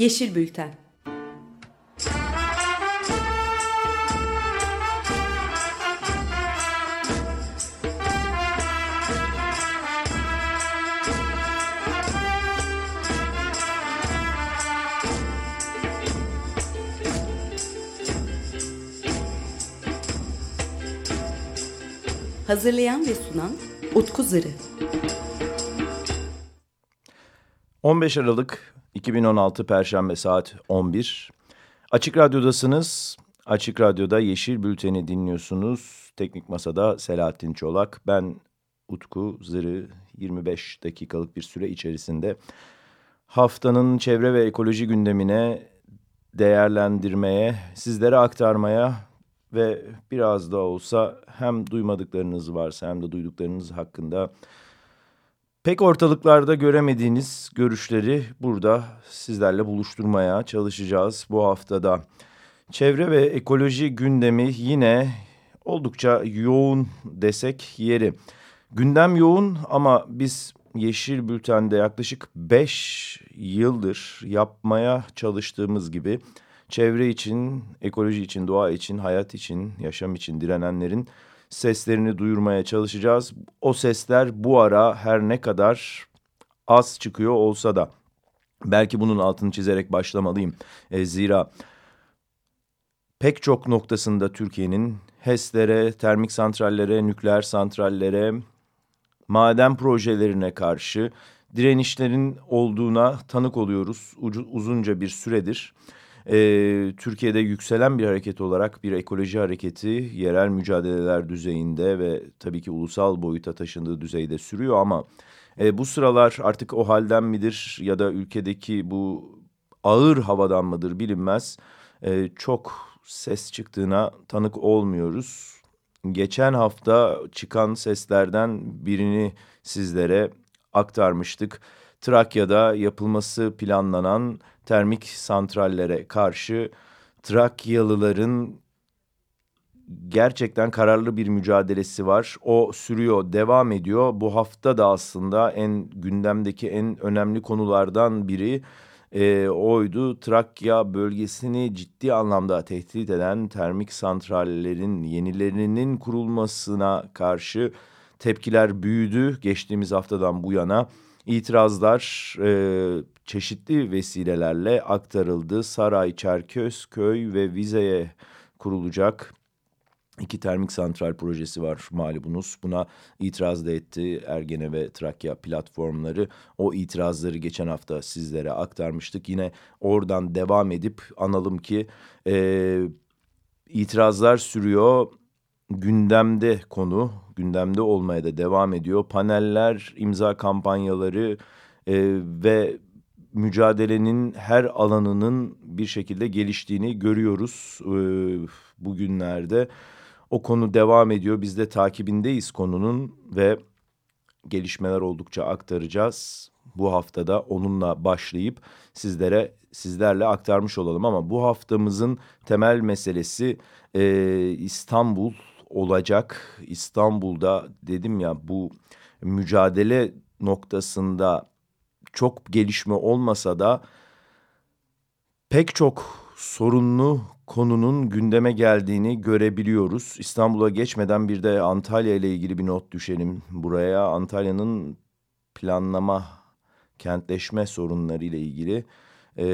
Yeşil Bülten Hazırlayan ve sunan Utku Zırı. 15 Aralık 2016 Perşembe saat 11. Açık Radyo'dasınız. Açık Radyo'da Yeşil Bülten'i dinliyorsunuz. Teknik Masa'da Selahattin Çolak. Ben Utku Zırı 25 dakikalık bir süre içerisinde haftanın çevre ve ekoloji gündemine değerlendirmeye, sizlere aktarmaya ve biraz da olsa hem duymadıklarınız varsa hem de duyduklarınız hakkında pek ortalıklarda göremediğiniz görüşleri burada sizlerle buluşturmaya çalışacağız bu haftada. Çevre ve ekoloji gündemi yine oldukça yoğun desek yeri. Gündem yoğun ama biz Yeşil Bülten'de yaklaşık 5 yıldır yapmaya çalıştığımız gibi çevre için, ekoloji için, doğa için, hayat için, yaşam için direnenlerin seslerini duyurmaya çalışacağız. O sesler bu ara her ne kadar az çıkıyor olsa da belki bunun altını çizerek başlamalıyım. E, zira pek çok noktasında Türkiye'nin HES'lere, termik santrallere, nükleer santrallere, maden projelerine karşı direnişlerin olduğuna tanık oluyoruz uzunca bir süredir e, Türkiye'de yükselen bir hareket olarak bir ekoloji hareketi yerel mücadeleler düzeyinde ve tabii ki ulusal boyuta taşındığı düzeyde sürüyor ama e, bu sıralar artık o halden midir ya da ülkedeki bu ağır havadan mıdır bilinmez e, çok ses çıktığına tanık olmuyoruz. Geçen hafta çıkan seslerden birini sizlere aktarmıştık. Trakya'da yapılması planlanan termik santrallere karşı Trakyalıların gerçekten kararlı bir mücadelesi var. O sürüyor, devam ediyor. Bu hafta da aslında en gündemdeki en önemli konulardan biri e, oydu. Trakya bölgesini ciddi anlamda tehdit eden termik santrallerin yenilerinin kurulmasına karşı tepkiler büyüdü geçtiğimiz haftadan bu yana itirazlar e, çeşitli vesilelerle aktarıldı. Saray, Çerköz, Köy ve Vize'ye kurulacak iki termik santral projesi var malumunuz. Buna itiraz da etti Ergene ve Trakya platformları. O itirazları geçen hafta sizlere aktarmıştık. Yine oradan devam edip analım ki e, itirazlar sürüyor. Gündemde konu, gündemde olmaya da devam ediyor. Paneller, imza kampanyaları e, ve mücadelenin her alanının bir şekilde geliştiğini görüyoruz e, bugünlerde. O konu devam ediyor. Biz de takibindeyiz konunun ve gelişmeler oldukça aktaracağız. Bu haftada onunla başlayıp sizlere sizlerle aktarmış olalım ama bu haftamızın temel meselesi e, İstanbul olacak. İstanbul'da dedim ya bu mücadele noktasında çok gelişme olmasa da pek çok sorunlu konunun gündeme geldiğini görebiliyoruz. İstanbul'a geçmeden bir de Antalya ile ilgili bir not düşelim buraya. Antalya'nın planlama, kentleşme sorunları ile ilgili e,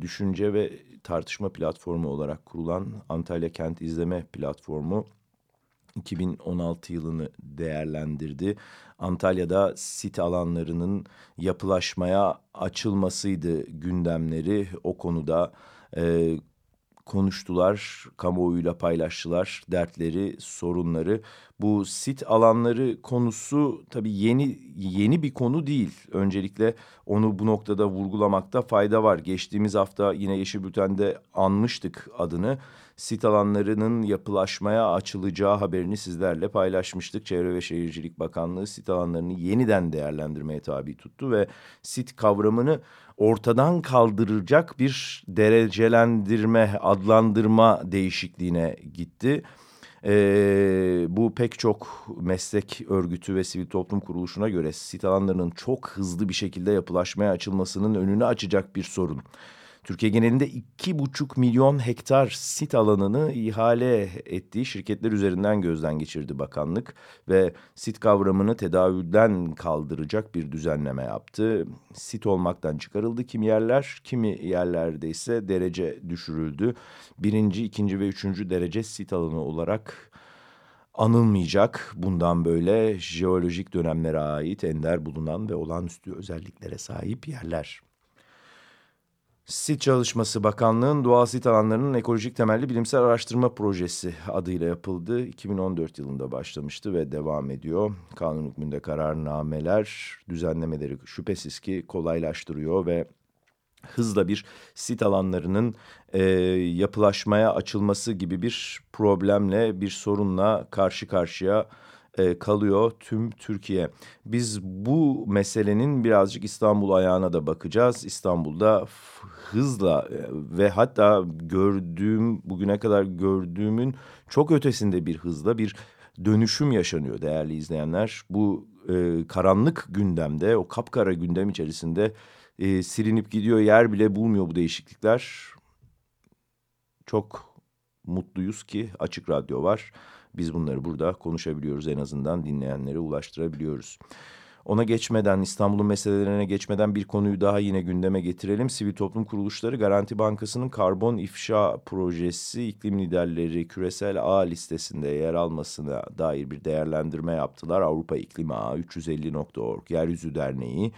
düşünce ve tartışma platformu olarak kurulan Antalya Kent İzleme Platformu 2016 yılını değerlendirdi. Antalya'da sit alanlarının yapılaşmaya açılmasıydı gündemleri. O konuda e, konuştular, kamuoyuyla paylaştılar dertleri, sorunları. Bu sit alanları konusu tabii yeni yeni bir konu değil. Öncelikle onu bu noktada vurgulamakta fayda var. Geçtiğimiz hafta yine Yeşil Bülten'de anmıştık adını sit alanlarının yapılaşmaya açılacağı haberini sizlerle paylaşmıştık. Çevre ve Şehircilik Bakanlığı sit alanlarını yeniden değerlendirmeye tabi tuttu ve sit kavramını ortadan kaldıracak bir derecelendirme, adlandırma değişikliğine gitti. Ee, bu pek çok meslek örgütü ve sivil toplum kuruluşuna göre sit alanlarının çok hızlı bir şekilde yapılaşmaya açılmasının önünü açacak bir sorun. Türkiye genelinde iki buçuk milyon hektar sit alanını ihale ettiği şirketler üzerinden gözden geçirdi bakanlık ve sit kavramını tedavülden kaldıracak bir düzenleme yaptı. Sit olmaktan çıkarıldı kimi yerler, kimi yerlerde ise derece düşürüldü. Birinci, ikinci ve üçüncü derece sit alanı olarak anılmayacak. Bundan böyle jeolojik dönemlere ait ender bulunan ve olağanüstü özelliklere sahip yerler. Sit Çalışması Bakanlığı'nın doğal sit alanlarının ekolojik temelli bilimsel araştırma projesi adıyla yapıldı. 2014 yılında başlamıştı ve devam ediyor. Kanun hükmünde kararnameler düzenlemeleri şüphesiz ki kolaylaştırıyor ve hızla bir sit alanlarının e, yapılaşmaya açılması gibi bir problemle, bir sorunla karşı karşıya e, kalıyor tüm Türkiye. Biz bu meselenin birazcık İstanbul ayağına da bakacağız. İstanbul'da hızla e, ve hatta gördüğüm bugüne kadar gördüğümün çok ötesinde bir hızla bir dönüşüm yaşanıyor değerli izleyenler. Bu e, karanlık gündemde o kapkara gündem içerisinde e, silinip gidiyor yer bile bulmuyor bu değişiklikler. Çok mutluyuz ki Açık Radyo var. Biz bunları burada konuşabiliyoruz en azından dinleyenlere ulaştırabiliyoruz. Ona geçmeden İstanbul'un meselelerine geçmeden bir konuyu daha yine gündeme getirelim. Sivil toplum kuruluşları Garanti Bankası'nın karbon ifşa projesi iklim liderleri küresel ağ listesinde yer almasına dair bir değerlendirme yaptılar. Avrupa İklim Ağı 350.org, Yeryüzü Derneği,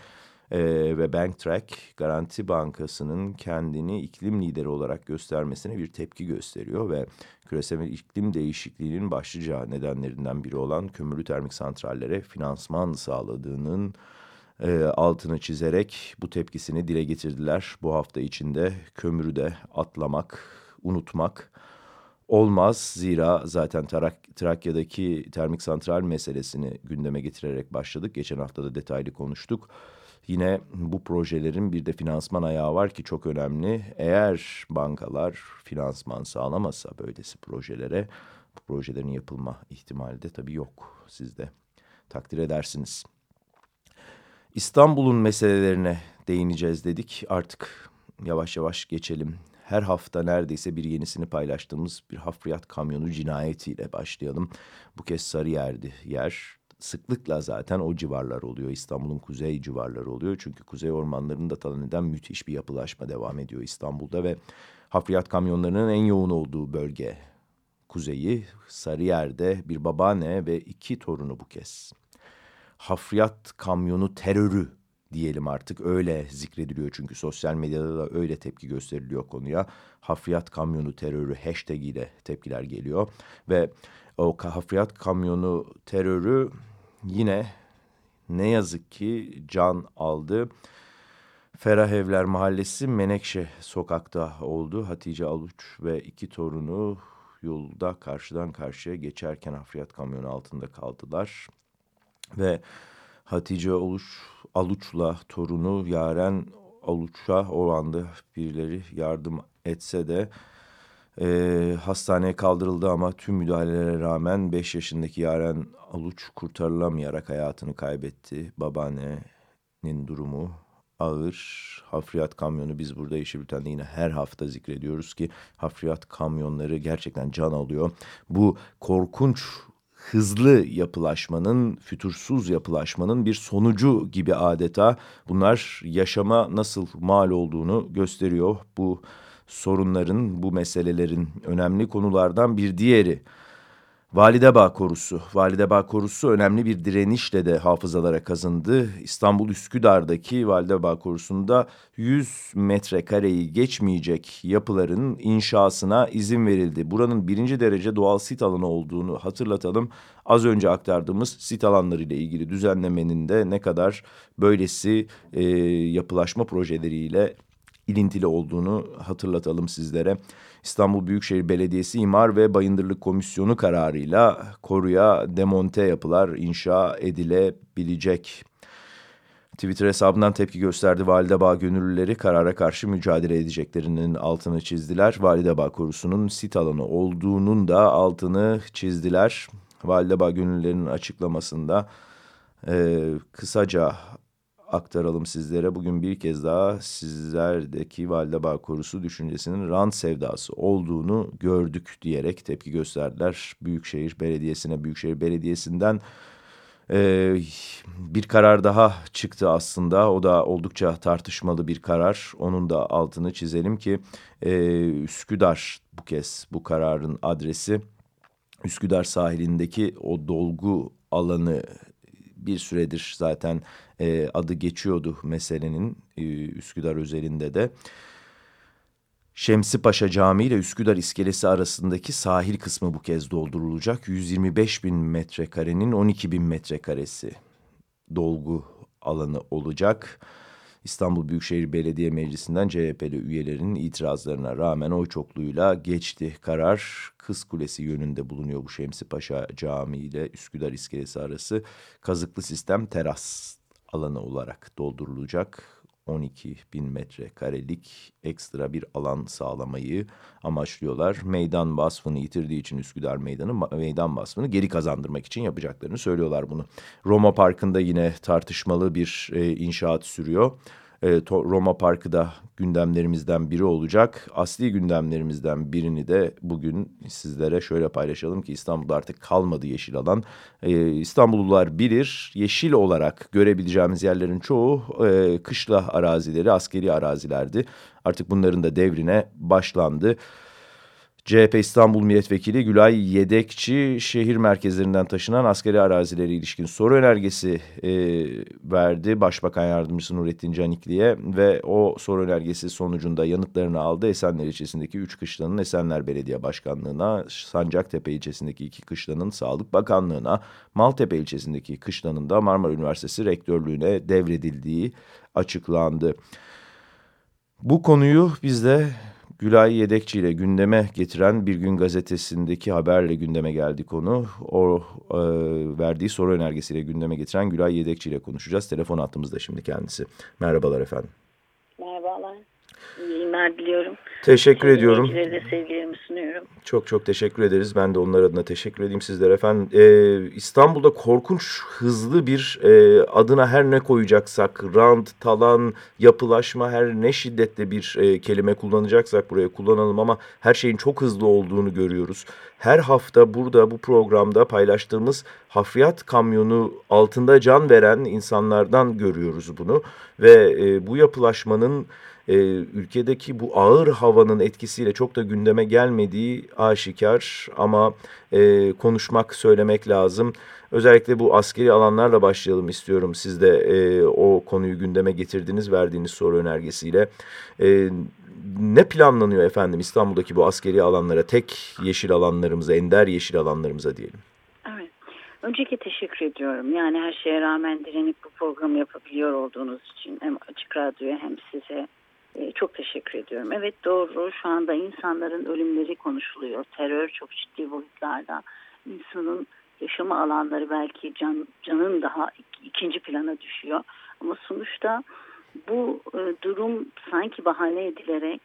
e, ve Banktrack Garanti Bankası'nın kendini iklim lideri olarak göstermesine bir tepki gösteriyor ve küresel iklim değişikliğinin başlıca nedenlerinden biri olan kömürlü termik santrallere finansman sağladığının e, altını çizerek bu tepkisini dile getirdiler. Bu hafta içinde kömürü de atlamak, unutmak olmaz. Zira zaten Trak Trakya'daki termik santral meselesini gündeme getirerek başladık. Geçen hafta da detaylı konuştuk. Yine bu projelerin bir de finansman ayağı var ki çok önemli. Eğer bankalar finansman sağlamasa böylesi projelere bu projelerin yapılma ihtimali de tabii yok. Siz de takdir edersiniz. İstanbul'un meselelerine değineceğiz dedik. Artık yavaş yavaş geçelim. Her hafta neredeyse bir yenisini paylaştığımız bir hafriyat kamyonu cinayetiyle başlayalım. Bu kez Sarıyer'di yer sıklıkla zaten o civarlar oluyor. İstanbul'un kuzey civarları oluyor. Çünkü kuzey ormanlarında talan eden müthiş bir yapılaşma devam ediyor İstanbul'da ve hafriyat kamyonlarının en yoğun olduğu bölge kuzeyi Sarıyer'de bir babaanne ve iki torunu bu kez. Hafriyat kamyonu terörü diyelim artık öyle zikrediliyor çünkü sosyal medyada da öyle tepki gösteriliyor konuya. Hafriyat kamyonu terörü hashtag ile tepkiler geliyor ve o hafriyat kamyonu terörü yine ne yazık ki can aldı. Ferah Evler Mahallesi Menekşe sokakta oldu. Hatice Aluç ve iki torunu yolda karşıdan karşıya geçerken hafriyat kamyonu altında kaldılar. Ve Hatice Aluç, Aluç'la torunu Yaren Aluç'a o anda birileri yardım etse de e, hastaneye kaldırıldı ama tüm müdahalelere rağmen 5 yaşındaki Yaren Aluç kurtarılamayarak hayatını kaybetti. Babaannenin durumu ağır. Hafriyat kamyonu biz burada Yeşil Bülten'de yine her hafta zikrediyoruz ki hafriyat kamyonları gerçekten can alıyor. Bu korkunç hızlı yapılaşmanın, fütursuz yapılaşmanın bir sonucu gibi adeta bunlar yaşama nasıl mal olduğunu gösteriyor. Bu sorunların, bu meselelerin önemli konulardan bir diğeri. Validebağ korusu. Validebağ korusu önemli bir direnişle de hafızalara kazındı. İstanbul Üsküdar'daki Validebağ korusunda 100 metrekareyi geçmeyecek yapıların inşasına izin verildi. Buranın birinci derece doğal sit alanı olduğunu hatırlatalım. Az önce aktardığımız sit alanları ile ilgili düzenlemenin de ne kadar böylesi e, yapılaşma projeleriyle ilintili olduğunu hatırlatalım sizlere. İstanbul Büyükşehir Belediyesi İmar ve Bayındırlık Komisyonu kararıyla koruya demonte yapılar inşa edilebilecek. Twitter hesabından tepki gösterdi. Validebağ gönüllüleri karara karşı mücadele edeceklerinin altını çizdiler. Validebağ korusunun sit alanı olduğunun da altını çizdiler. Validebağ gönüllülerinin açıklamasında e, kısaca aktaralım sizlere. Bugün bir kez daha sizlerdeki Validebağ korusu düşüncesinin rant sevdası olduğunu gördük diyerek tepki gösterdiler. Büyükşehir Belediyesi'ne, Büyükşehir Belediyesi'nden ee, bir karar daha çıktı aslında. O da oldukça tartışmalı bir karar. Onun da altını çizelim ki e, Üsküdar bu kez bu kararın adresi. Üsküdar sahilindeki o dolgu alanı bir süredir zaten e, adı geçiyordu meselenin e, Üsküdar özelinde de. Şemsi Paşa Camii ile Üsküdar İskelesi arasındaki sahil kısmı bu kez doldurulacak. 125 bin metrekarenin 12 bin metrekaresi dolgu alanı olacak. İstanbul Büyükşehir Belediye Meclisi'nden CHP'li üyelerin itirazlarına rağmen oy çokluğuyla geçti karar. Kız Kulesi yönünde bulunuyor bu Şemsi Paşa Camii ile Üsküdar İskelesi arası kazıklı sistem teras alanı olarak doldurulacak. 12 bin metrekarelik ekstra bir alan sağlamayı amaçlıyorlar. Meydan vasfını yitirdiği için Üsküdar Meydanı meydan vasfını geri kazandırmak için yapacaklarını söylüyorlar bunu. Roma Parkı'nda yine tartışmalı bir e, inşaat sürüyor e, Roma Parkı da gündemlerimizden biri olacak. Asli gündemlerimizden birini de bugün sizlere şöyle paylaşalım ki İstanbul'da artık kalmadı yeşil alan. E, İstanbullular bilir yeşil olarak görebileceğimiz yerlerin çoğu e, kışla arazileri, askeri arazilerdi. Artık bunların da devrine başlandı. CHP İstanbul Milletvekili Gülay Yedekçi şehir merkezlerinden taşınan askeri arazilere ilişkin soru önergesi e, verdi Başbakan Yardımcısı Nurettin Canikli'ye ve o soru önergesi sonucunda yanıtlarını aldı. Esenler ilçesindeki üç kışlanın Esenler Belediye Başkanlığı'na, Sancaktepe ilçesindeki iki kışlanın Sağlık Bakanlığı'na, Maltepe ilçesindeki kışlanın da Marmara Üniversitesi Rektörlüğü'ne devredildiği açıklandı. Bu konuyu biz de Gülay Yedekçi ile gündeme getiren Bir Gün Gazetesi'ndeki haberle gündeme geldi konu. O e, verdiği soru önergesiyle gündeme getiren Gülay Yedekçi ile konuşacağız. Telefon attığımızda şimdi kendisi. Merhabalar efendim. Merhabalar. İyi yayınlar diliyorum. Teşekkür ediyorum. de sevgilerimi sunuyorum. Çok çok teşekkür ederiz. Ben de onlar adına teşekkür edeyim sizlere efendim. Ee, İstanbul'da korkunç hızlı bir e, adına her ne koyacaksak, rant, talan, yapılaşma her ne şiddetle bir e, kelime kullanacaksak buraya kullanalım ama her şeyin çok hızlı olduğunu görüyoruz. Her hafta burada bu programda paylaştığımız hafriyat kamyonu altında can veren insanlardan görüyoruz bunu. Ve e, bu yapılaşmanın e, ülkedeki bu ağır havanın etkisiyle çok da gündeme gelmediği aşikar ama e, konuşmak, söylemek lazım. Özellikle bu askeri alanlarla başlayalım istiyorum. Siz de e, o konuyu gündeme getirdiniz verdiğiniz soru önergesiyle. E, ne planlanıyor efendim İstanbul'daki bu askeri alanlara, tek yeşil alanlarımıza, ender yeşil alanlarımıza diyelim? Evet. Önceki teşekkür ediyorum. Yani her şeye rağmen direnip bu programı yapabiliyor olduğunuz için hem Açık Radyo'ya hem size çok teşekkür ediyorum. Evet doğru şu anda insanların ölümleri konuşuluyor. Terör çok ciddi boyutlarda. İnsanın yaşama alanları belki can, canın daha ikinci plana düşüyor. Ama sonuçta bu e, durum sanki bahane edilerek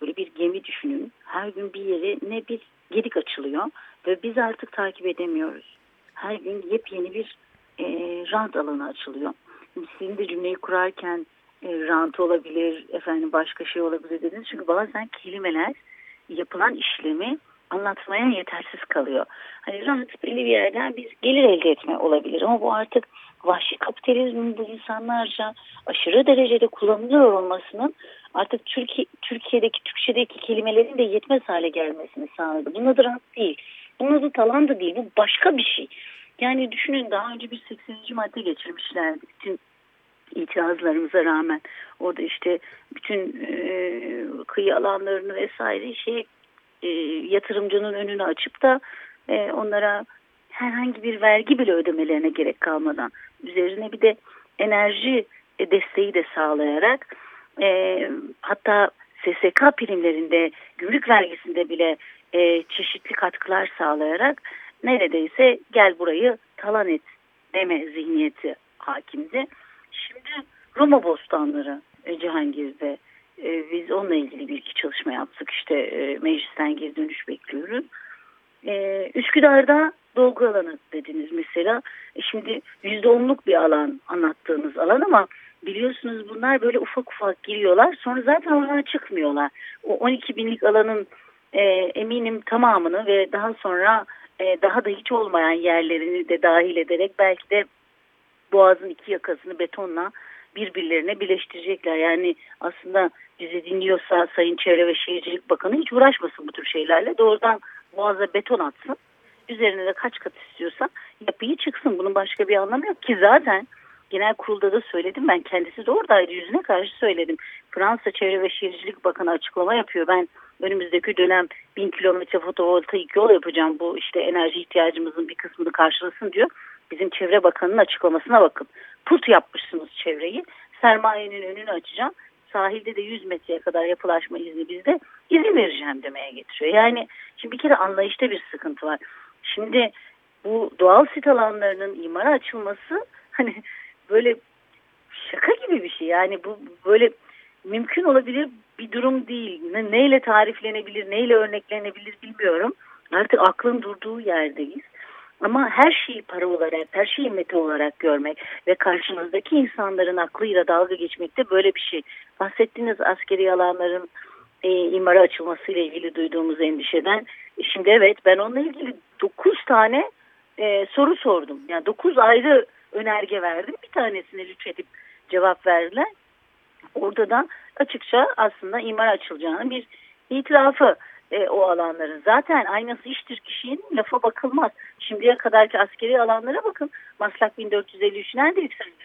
böyle bir gemi düşünün. Her gün bir yeri ne bir gedik açılıyor ve biz artık takip edemiyoruz. Her gün yepyeni bir e, rant alanı açılıyor. Sizin de cümleyi kurarken rant olabilir, efendim başka şey olabilir dediniz. Çünkü bazen kelimeler yapılan işlemi anlatmaya yetersiz kalıyor. Hani rant belli bir yerden biz gelir elde etme olabilir ama bu artık vahşi kapitalizmin bu insanlarca aşırı derecede kullanılıyor olmasının artık Türkiye, Türkiye'deki Türkçedeki kelimelerin de yetmez hale gelmesini sağladı. Bunun adı rant değil. Bunun adı talan da değil. Bu başka bir şey. Yani düşünün daha önce bir 80. madde geçirmişlerdi. Bütün itirazlarımıza rağmen orada işte bütün e, kıyı alanlarını vesaire şey e, yatırımcının önünü açıp da e, onlara herhangi bir vergi bile ödemelerine gerek kalmadan üzerine bir de enerji desteği de sağlayarak e, hatta SSK primlerinde gümrük vergisinde bile e, çeşitli katkılar sağlayarak neredeyse gel burayı talan et deme zihniyeti hakimdi. Şimdi Roma bostanları e, Cihangir'de. E, biz onunla ilgili bir iki çalışma yaptık. İşte e, meclisten geri dönüş bekliyoruz. Üsküdar'da dolgu alanı dediniz mesela. Şimdi yüzde onluk bir alan anlattığınız alan ama biliyorsunuz bunlar böyle ufak ufak giriyorlar. Sonra zaten oradan çıkmıyorlar. O 12 binlik alanın eminim tamamını ve daha sonra daha da hiç olmayan yerlerini de dahil ederek belki de boğazın iki yakasını betonla birbirlerine birleştirecekler. Yani aslında bizi dinliyorsa Sayın Çevre ve Şehircilik Bakanı hiç uğraşmasın bu tür şeylerle. Doğrudan boğaza beton atsın. Üzerine de kaç kat istiyorsa yapıyı çıksın. Bunun başka bir anlamı yok ki zaten genel kurulda da söyledim ben kendisi de oradaydı yüzüne karşı söyledim. Fransa Çevre ve Şehircilik Bakanı açıklama yapıyor. Ben önümüzdeki dönem bin kilometre fotovoltaik yol yapacağım bu işte enerji ihtiyacımızın bir kısmını karşılasın diyor. Bizim Çevre Bakanı'nın açıklamasına bakın. Put yapmışsınız çevreyi. Sermayenin önünü açacağım. Sahilde de 100 metreye kadar yapılaşma izni bizde izin vereceğim demeye getiriyor. Yani şimdi bir kere anlayışta bir sıkıntı var. Şimdi bu doğal sit alanlarının imara açılması hani böyle şaka gibi bir şey. Yani bu böyle mümkün olabilir bir durum değil. Ne, neyle tariflenebilir, neyle örneklenebilir bilmiyorum. Artık aklın durduğu yerdeyiz. Ama her şeyi para olarak, her şeyi meta olarak görmek ve karşınızdaki insanların aklıyla dalga geçmek de böyle bir şey. Bahsettiğiniz askeri alanların e, imara açılmasıyla ilgili duyduğumuz endişeden. Şimdi evet ben onunla ilgili 9 tane e, soru sordum. Yani 9 ayrı önerge verdim. Bir tanesine lütfedip cevap verdiler. Orada da açıkça aslında imar açılacağını bir itirafı e, o alanların. Zaten aynası iştir kişinin lafa bakılmaz. Şimdiye kadarki askeri alanlara bakın. Maslak 1453 nerede yükseldi?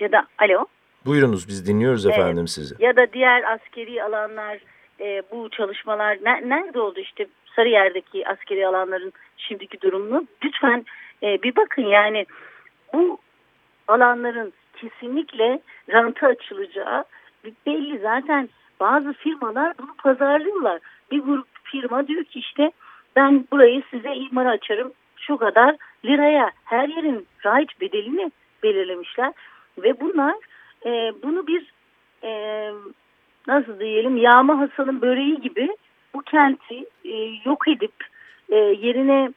Ya da alo. Buyurunuz biz dinliyoruz efendim evet. sizi. Ya da diğer askeri alanlar e, bu çalışmalar ne, nerede oldu işte Sarıyer'deki askeri alanların şimdiki durumunu lütfen e, bir bakın yani bu alanların kesinlikle ranta açılacağı belli zaten bazı firmalar bunu pazarlıyorlar. Bir grup firma diyor ki işte ben burayı size imar açarım şu kadar liraya her yerin raiç bedelini belirlemişler ve bunlar e, bunu bir e, nasıl diyelim yağma Hasan'ın böreği gibi bu kenti e, yok edip e, yerine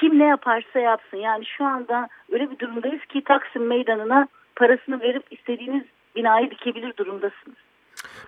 kim ne yaparsa yapsın. Yani şu anda öyle bir durumdayız ki Taksim Meydanı'na parasını verip istediğiniz binayı dikebilir durumdasınız.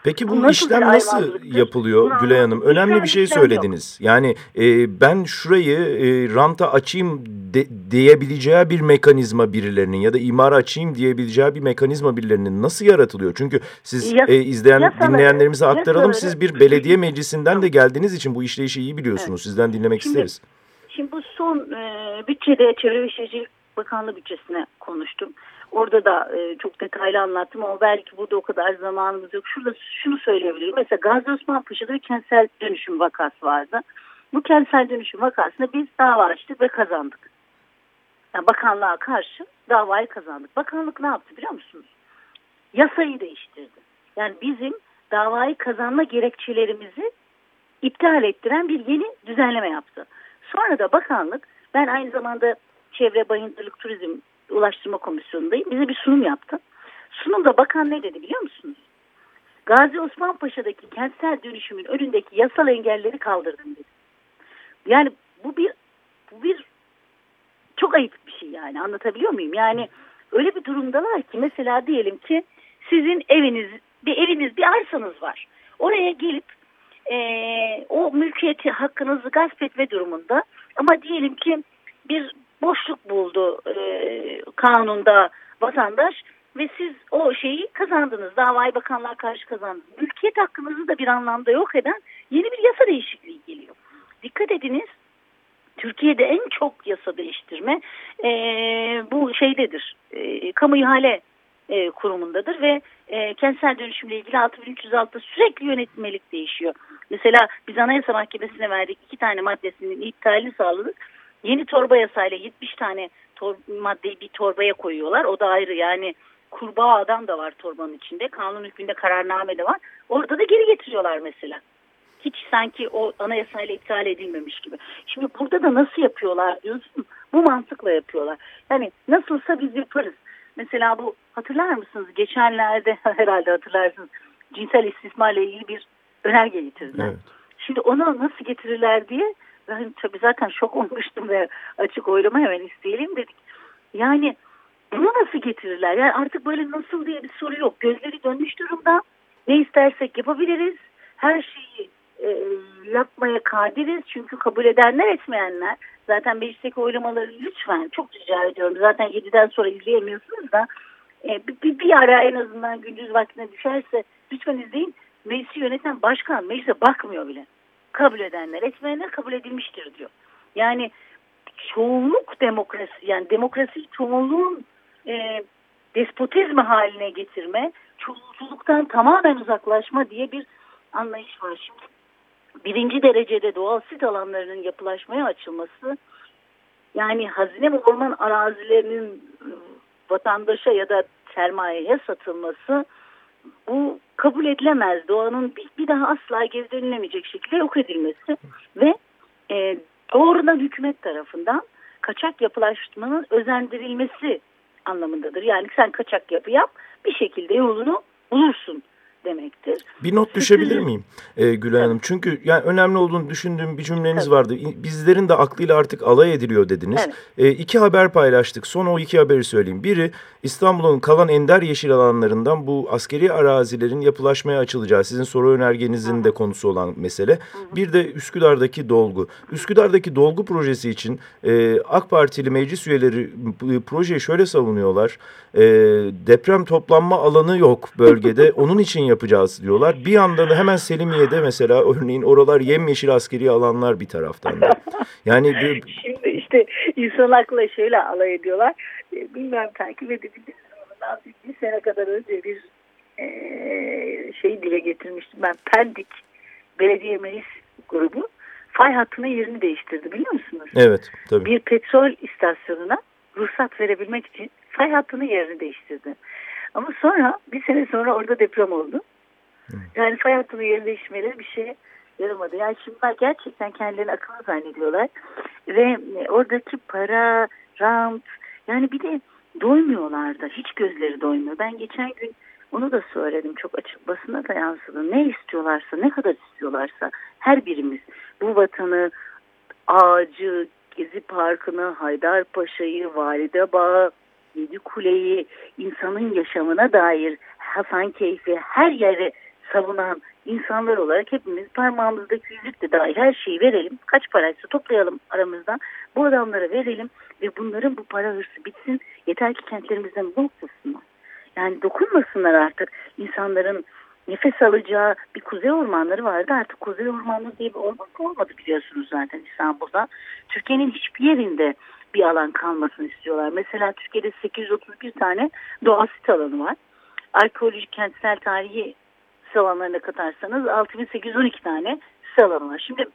Peki bu, işlem nasıl yapılıyor Buna Gülay Hanım? Önemli bir şey söylediniz. Yok. Yani e, ben şurayı e, ranta açayım de, diyebileceği bir mekanizma birilerinin ya da imara açayım diyebileceği bir mekanizma birilerinin nasıl yaratılıyor? Çünkü siz ya, e, izleyen yasaları, dinleyenlerimize aktaralım. Yasaları, siz bir belediye meclisinden de geldiğiniz için bu işleyişi iyi biliyorsunuz. Evet. Sizden dinlemek şimdi, isteriz. Şimdi bu son e, bütçede Çevre ve Şehircilik Bakanlığı bütçesine konuştum. Orada da e, çok detaylı anlattım ama belki burada o kadar zamanımız yok. Şurada şunu söyleyebilirim. Mesela Gazi Osman Paşa'da bir kentsel dönüşüm vakası vardı. Bu kentsel dönüşüm vakasında biz dava açtık ve kazandık. Yani bakanlığa karşı davayı kazandık. Bakanlık ne yaptı biliyor musunuz? Yasayı değiştirdi. Yani bizim davayı kazanma gerekçelerimizi iptal ettiren bir yeni düzenleme yaptı. Sonra da bakanlık ben aynı zamanda Çevre Bayındırlık Turizm Ulaştırma Komisyonu'ndayım. Bize bir sunum yaptı. Sunumda bakan ne dedi biliyor musunuz? Gazi Osman Paşa'daki kentsel dönüşümün önündeki yasal engelleri kaldırdım dedi. Yani bu bir bu bir çok ayıp bir şey yani anlatabiliyor muyum? Yani öyle bir durumdalar ki mesela diyelim ki sizin eviniz bir eviniz bir arsanız var. Oraya gelip e, o mülkiyeti hakkınızı gasp etme durumunda ama diyelim ki bir boşluk buldu e, kanunda vatandaş ve siz o şeyi kazandınız. Davayı bakanlar karşı kazandınız. Mülkiyet hakkınızı da bir anlamda yok eden yeni bir yasa değişikliği geliyor. Dikkat ediniz Türkiye'de en çok yasa değiştirme e, bu şeydedir. E, kamu ihale e, kurumundadır ve e, kentsel dönüşümle ilgili 6306'da sürekli yönetmelik değişiyor. Mesela biz Anayasa Mahkemesi'ne verdik iki tane maddesinin iptalini sağladık. Yeni torba yasayla 70 tane tor maddeyi bir torbaya koyuyorlar. O da ayrı yani kurbağa adam da var torbanın içinde. Kanun hükmünde kararname de var. Orada da geri getiriyorlar mesela. Hiç sanki o anayasayla iptal edilmemiş gibi. Şimdi burada da nasıl yapıyorlar diyorsun. Bu mantıkla yapıyorlar. Yani nasılsa biz yaparız. Mesela bu hatırlar mısınız? Geçenlerde herhalde hatırlarsınız. Cinsel istismarla ilgili bir önerge getirdiler. Evet. Şimdi onu nasıl getirirler diye ben tabii zaten şok olmuştum ve açık oylama hemen isteyelim dedik. Yani bunu nasıl getirirler? Yani artık böyle nasıl diye bir soru yok. Gözleri dönmüş durumda. Ne istersek yapabiliriz. Her şeyi e, yapmaya kadiriz. Çünkü kabul edenler etmeyenler. Zaten meclisteki oylamaları lütfen çok rica ediyorum. Zaten 7'den sonra izleyemiyorsunuz da e, bir, bir ara en azından gündüz vaktine düşerse lütfen izleyin. Meclisi yöneten başkan meclise bakmıyor bile. Kabul edenler etmeyenler kabul edilmiştir diyor. Yani çoğunluk demokrasi yani demokrasi çoğunluğun e, despotizmi haline getirme, çoğulculuktan tamamen uzaklaşma diye bir anlayış var. Şimdi birinci derecede doğal sit alanlarının yapılaşmaya açılması yani hazine ve orman arazilerinin ıı, vatandaşa ya da sermayeye satılması bu kabul edilemez. Doğanın bir, bir daha asla geri dönülemeyecek şekilde yok edilmesi ve e, doğrudan hükümet tarafından kaçak yapılaşmanın özendirilmesi anlamındadır. Yani sen kaçak yapı yap bir şekilde yolunu bulursun demektir. Bir not düşebilir miyim e, Gülay Hanım? Çünkü yani önemli olduğunu düşündüğüm bir cümleniz Tabii. vardı. Bizlerin de aklıyla artık alay ediliyor dediniz. Evet. E, iki haber paylaştık. Son o iki haberi söyleyeyim. Biri İstanbul'un kalan ender yeşil alanlarından bu askeri arazilerin yapılaşmaya açılacağı sizin soru önergenizin Hı. de konusu olan mesele. Hı. Bir de Üsküdar'daki dolgu. Üsküdar'daki dolgu projesi için e, AK Partili meclis üyeleri projeyi şöyle savunuyorlar. E, deprem toplanma alanı yok bölgede. Onun için yapacağız diyorlar. Bir yandan da hemen Selimiye'de mesela örneğin oralar yemyeşil askeri alanlar bir taraftan da. Yani. Şimdi işte insan aklıyla şöyle alay ediyorlar. E, bilmem takip edebildiniz bir sene kadar önce bir e, şey dile getirmiştim ben. Pendik Belediye Meclis grubu fay hattının yerini değiştirdi biliyor musunuz? Evet tabii. Bir petrol istasyonuna ruhsat verebilmek için fay hattının yerini değiştirdi. Ama sonra bir sene sonra orada deprem oldu. Yani fay hattının yerini değişmeleri bir şey yaramadı. Yani şimdi gerçekten kendilerini akıllı zannediyorlar. Ve oradaki para, rant yani bir de doymuyorlar da. Hiç gözleri doymuyor. Ben geçen gün onu da söyledim çok açık basına da yansıdı. Ne istiyorlarsa, ne kadar istiyorlarsa her birimiz bu vatanı, ağacı, Gezi Parkı'nı, Haydarpaşa'yı, Valide Bağı, Yedi Kule'yi, insanın yaşamına dair Hasan Keyfi her yere savunan insanlar olarak hepimiz parmağımızdaki yüzük de dahil her şeyi verelim. Kaç paraysa toplayalım aramızdan. Bu adamlara verelim ve bunların bu para hırsı bitsin. Yeter ki kentlerimizden bozmasınlar. Yani dokunmasınlar artık insanların nefes alacağı bir kuzey ormanları vardı. Artık kuzey ormanları diye bir orman olmadı biliyorsunuz zaten İstanbul'da. Türkiye'nin hiçbir yerinde bir alan kalmasını istiyorlar. Mesela Türkiye'de 831 tane doğal sit alanı var. Arkeolojik kentsel tarihi alanlarına katarsanız 6812 tane sit alanı var. Şimdi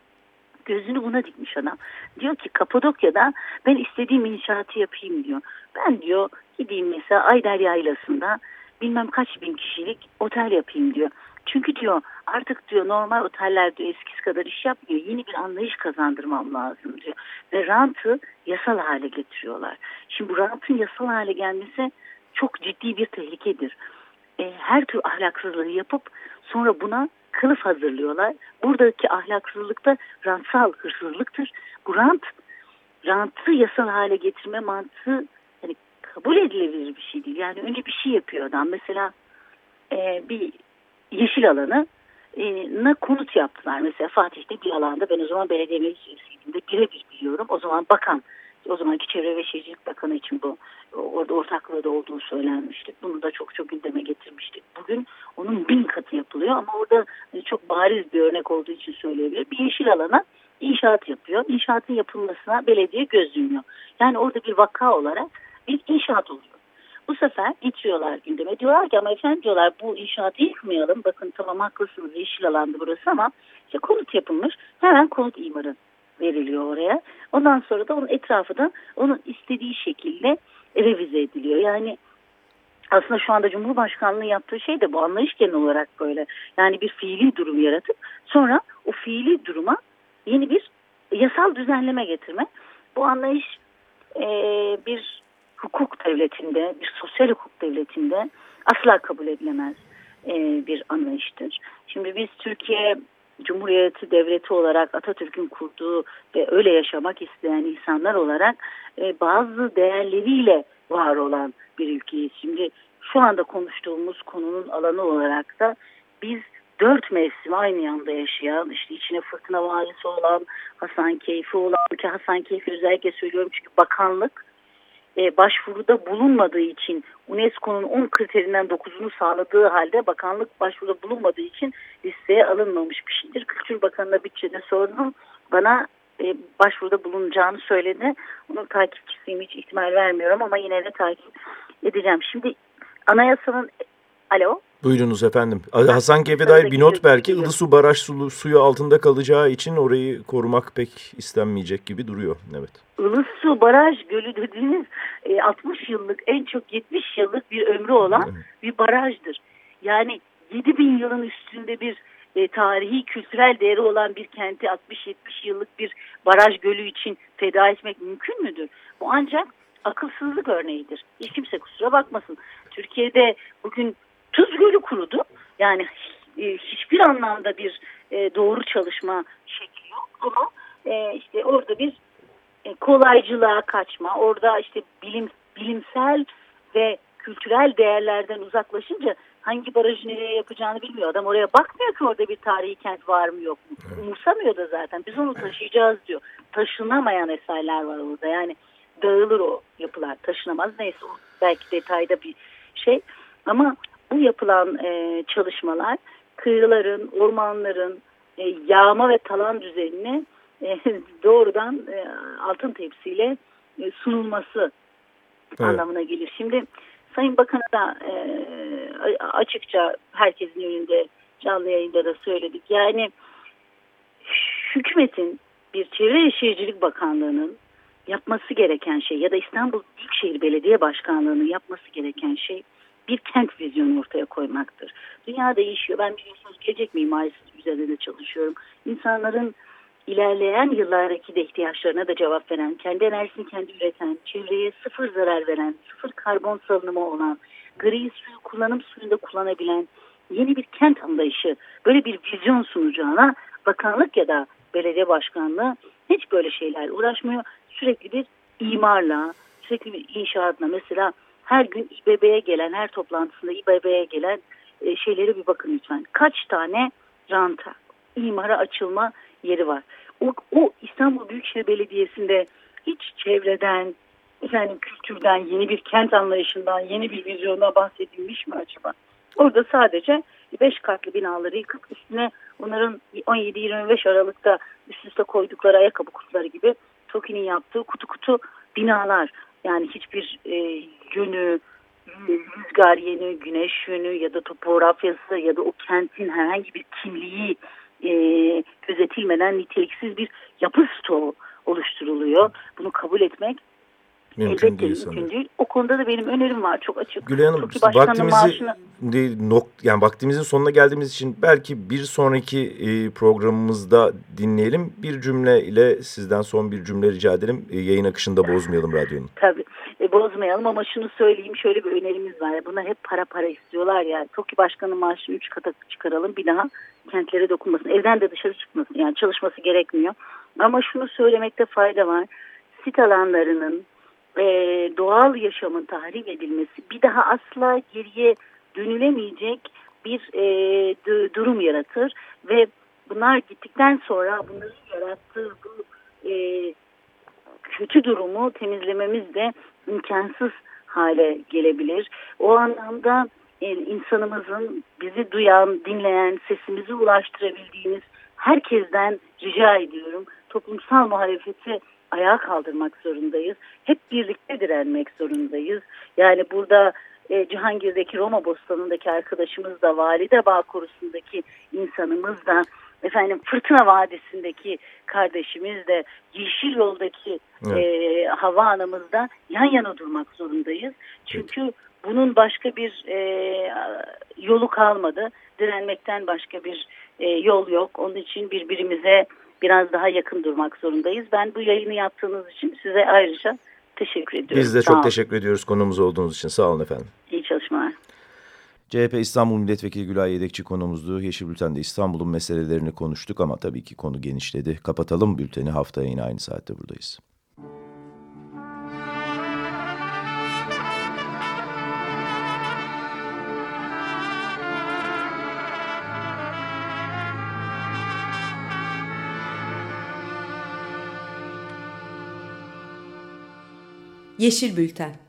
gözünü buna dikmiş adam. Diyor ki Kapadokya'da ben istediğim inşaatı yapayım diyor. Ben diyor gideyim mesela Ayder Yaylası'nda bilmem kaç bin kişilik otel yapayım diyor. Çünkü diyor artık diyor normal oteller diyor eskisi kadar iş yapmıyor. Yeni bir anlayış kazandırmam lazım diyor. Ve rantı yasal hale getiriyorlar. Şimdi bu rantın yasal hale gelmesi çok ciddi bir tehlikedir. E, her tür ahlaksızlığı yapıp sonra buna kılıf hazırlıyorlar. Buradaki ahlaksızlık da rantsal hırsızlıktır. Bu rant, rantı yasal hale getirme mantığı yani kabul edilebilir bir şey değil. Yani önce bir şey yapıyor adam. Mesela e, bir yeşil alanı e, konut yaptılar. Mesela Fatih'te bir alanda ben o zaman belediye meclisiydim de birebir biliyorum. O zaman bakan, o zamanki Çevre ve Şehircilik Bakanı için bu orada ortaklığı da olduğunu söylenmişti. Bunu da çok çok gündeme getirmiştik. Bugün onun bin katı yapılıyor ama orada çok bariz bir örnek olduğu için söyleyebilirim. Bir yeşil alana inşaat yapıyor. İnşaatın yapılmasına belediye göz yumuyor. Yani orada bir vaka olarak bir inşaat oluyor. Bu sefer getiriyorlar gündeme. Diyorlar ki ama efendim diyorlar bu inşaatı yıkmayalım. Bakın tamam haklısınız yeşil alandı burası ama işte konut yapılmış. Hemen konut imarı veriliyor oraya. Ondan sonra da onun etrafı da onun istediği şekilde revize ediliyor. Yani aslında şu anda Cumhurbaşkanlığı yaptığı şey de bu anlayış genel olarak böyle. Yani bir fiili durum yaratıp sonra o fiili duruma yeni bir yasal düzenleme getirme. Bu anlayış e, bir hukuk devletinde, bir sosyal hukuk devletinde asla kabul edilemez e, bir anlayıştır. Şimdi biz Türkiye Cumhuriyeti devleti olarak Atatürk'ün kurduğu ve öyle yaşamak isteyen insanlar olarak e, bazı değerleriyle var olan bir ülkeyiz. Şimdi şu anda konuştuğumuz konunun alanı olarak da biz dört mevsim aynı yanda yaşayan, işte içine fırtına valisi olan, Hasan Keyfi olan ki Hasan Keyfi özellikle söylüyorum çünkü bakanlık e, başvuruda bulunmadığı için UNESCO'nun 10 kriterinden 9'unu sağladığı halde bakanlık başvuruda bulunmadığı için listeye alınmamış bir şeydir. Kültür Bakanı'na bütçede sordum. Bana e, başvuruda bulunacağını söyledi. Onun takipçisiyim hiç ihtimal vermiyorum ama yine de takip edeceğim. Şimdi anayasanın alo Buyurunuz efendim. Hasan Keyfe dair bir not belki Ilısu Baraj su, suyu altında kalacağı için orayı korumak pek istenmeyecek gibi duruyor. Evet. Ilısu Baraj Gölü dediğiniz 60 e, yıllık en çok 70 yıllık bir ömrü olan evet. bir barajdır. Yani 7000 yılın üstünde bir e, tarihi kültürel değeri olan bir kenti 60-70 yıllık bir baraj gölü için feda etmek mümkün müdür? Bu ancak akılsızlık örneğidir. Hiç kimse kusura bakmasın. Türkiye'de bugün Tuz Gölü kurudu. Yani e, hiçbir anlamda bir e, doğru çalışma şekli yok ama e, işte orada bir e, kolaycılığa kaçma, orada işte bilim bilimsel ve kültürel değerlerden uzaklaşınca hangi barajı nereye yapacağını bilmiyor. Adam oraya bakmıyor ki orada bir tarihi kent var mı yok mu. Umursamıyor da zaten. Biz onu taşıyacağız diyor. Taşınamayan eserler var orada. Yani dağılır o yapılar. Taşınamaz. Neyse belki detayda bir şey. Ama bu yapılan e, çalışmalar kıyıların, ormanların e, yağma ve talan düzenine e, doğrudan e, altın tepsiyle e, sunulması evet. anlamına gelir. Şimdi Sayın Bakan da e, açıkça herkesin önünde canlı yayında da söyledik. Yani hükümetin bir Çevre ve Şehircilik Bakanlığı'nın yapması gereken şey ya da İstanbul Büyükşehir Belediye Başkanlığı'nın yapması gereken şey bir kent vizyonu ortaya koymaktır. Dünya değişiyor. Ben biliyorsunuz gelecek mimarisi üzerinde çalışıyorum. İnsanların ilerleyen yıllardaki de ihtiyaçlarına da cevap veren, kendi enerjisini kendi üreten, çevreye sıfır zarar veren, sıfır karbon salınımı olan, gri suyu kullanım suyunda kullanabilen yeni bir kent anlayışı, böyle bir vizyon sunacağına bakanlık ya da belediye başkanlığı hiç böyle şeyler uğraşmıyor. Sürekli bir imarla, sürekli bir inşaatla mesela her gün İBB'ye gelen, her toplantısında İBB'ye gelen e, şeylere bir bakın lütfen. Kaç tane ranta, imara açılma yeri var. O, o İstanbul Büyükşehir Belediyesi'nde hiç çevreden, efendim kültürden, yeni bir kent anlayışından, yeni bir vizyonda bahsedilmiş mi acaba? Orada sadece beş katlı binaları yıkıp üstüne onların 17-25 Aralık'ta üst üste koydukları ayakkabı kutuları gibi TOKİ'nin yaptığı kutu kutu binalar. Yani hiçbir e, yönü, rüzgar yönü, güneş yönü ya da topografyası ya da o kentin herhangi bir kimliği e, gözetilmeden niteliksiz bir yapı stoğu oluşturuluyor. Bunu kabul etmek Mümkün Elbette değil mümkün değil. O konuda da benim önerim var çok açık. Gülay Hanım vaktimizi, maaşını... nok, yani vaktimizin sonuna geldiğimiz için belki bir sonraki e, programımızda dinleyelim. Bir cümle ile sizden son bir cümle rica ederim. E, yayın akışında bozmayalım radyonun. Tabii bozmayalım ama şunu söyleyeyim şöyle bir önerimiz var. Bunlar hep para para istiyorlar ya. TOKİ Başkanı maaşını üç kata çıkaralım bir daha kentlere dokunmasın. Evden de dışarı çıkmasın yani çalışması gerekmiyor. Ama şunu söylemekte fayda var. Sit alanlarının e, doğal yaşamın tahrip edilmesi bir daha asla geriye dönülemeyecek bir e, durum yaratır ve bunlar gittikten sonra bunların yarattığı bu e, kötü durumu temizlememiz de imkansız hale gelebilir. O anlamda e, insanımızın bizi duyan, dinleyen, sesimizi ulaştırabildiğiniz herkesten rica ediyorum. Toplumsal muhalefeti ayağa kaldırmak zorundayız. Hep birlikte direnmek zorundayız. Yani burada e, Cihangir'deki Roma Bostanı'ndaki arkadaşımız da, Valide Bağ Korusu'ndaki insanımız da, efendim Fırtına Vadisi'ndeki kardeşimiz de, Yeşil Yol'daki evet. e, hava anamızda yan yana durmak zorundayız. Çünkü evet. bunun başka bir e, yolu kalmadı. Direnmekten başka bir e, yol yok. Onun için birbirimize biraz daha yakın durmak zorundayız. Ben bu yayını yaptığınız için size ayrıca Teşekkür ediyorum. Biz de çok teşekkür ediyoruz konumuz olduğunuz için. Sağ olun efendim. İyi çalışmalar. CHP İstanbul Milletvekili Gülay Yedekçi konumuzdu. Yeşil Bülten'de İstanbul'un meselelerini konuştuk ama tabii ki konu genişledi. Kapatalım bülteni. Haftaya yine aynı saatte buradayız. Yeşil Bülten